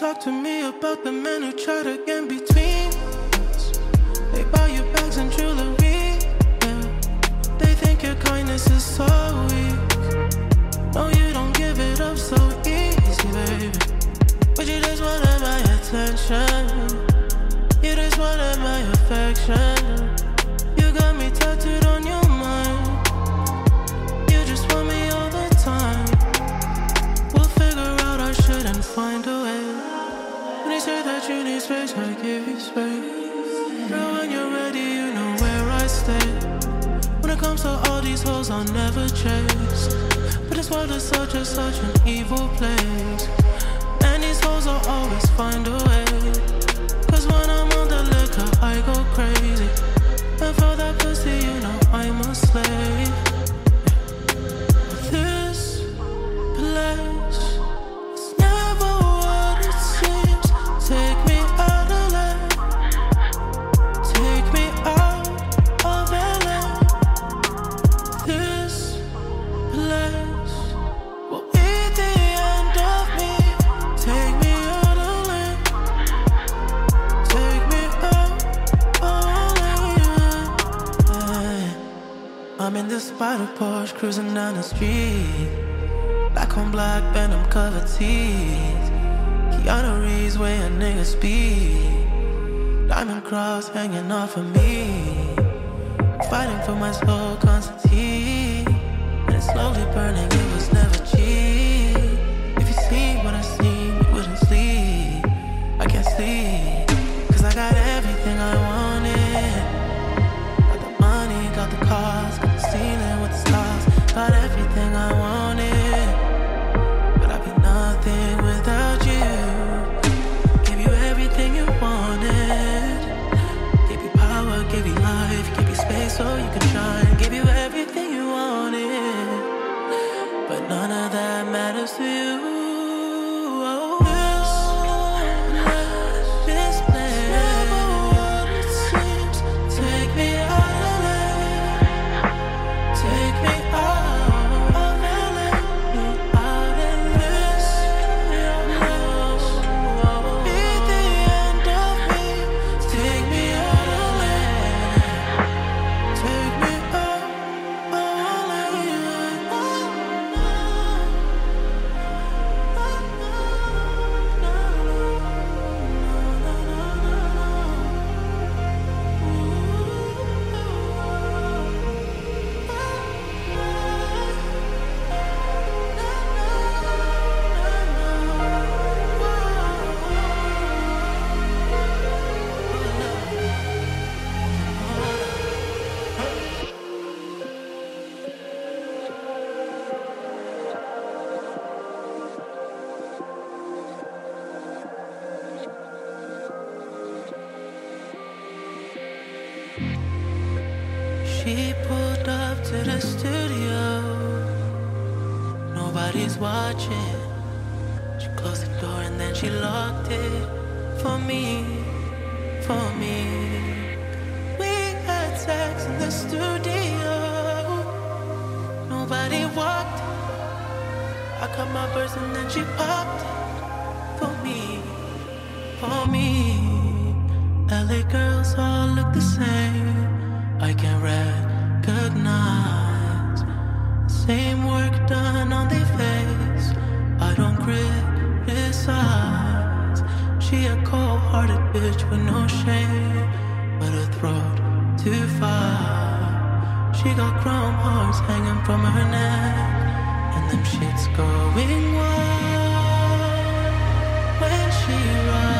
talk to me about the men who try to get between us. They buy you bags and jewelry. Yeah. They think your kindness is so weak. No, you don't give it up so easy, baby. But you just wanted my attention. Hoes, I'll never chase. But this world is such a such an evil place. And these hoes will always find a way. I'm in this spider Porsche cruising down the street. Black on black, venom covered teeth. Keanu Reeves way a nigga speed. Diamond cross hanging off of me. Fighting for my soul, Constantine. And it's slowly burning, it was never cheap. So you can shine. She pulled up to the studio. Nobody's watching. She closed the door and then she locked it for me, for me. We had sex in the studio. Nobody walked. I cut my purse and then she popped for me, for me. LA girls all look the same. I can recognize same work done on their face. I don't criticize. She a cold-hearted bitch with no shame, but her throat too far. She got chrome hearts hanging from her neck, and them shits going wild when she rides.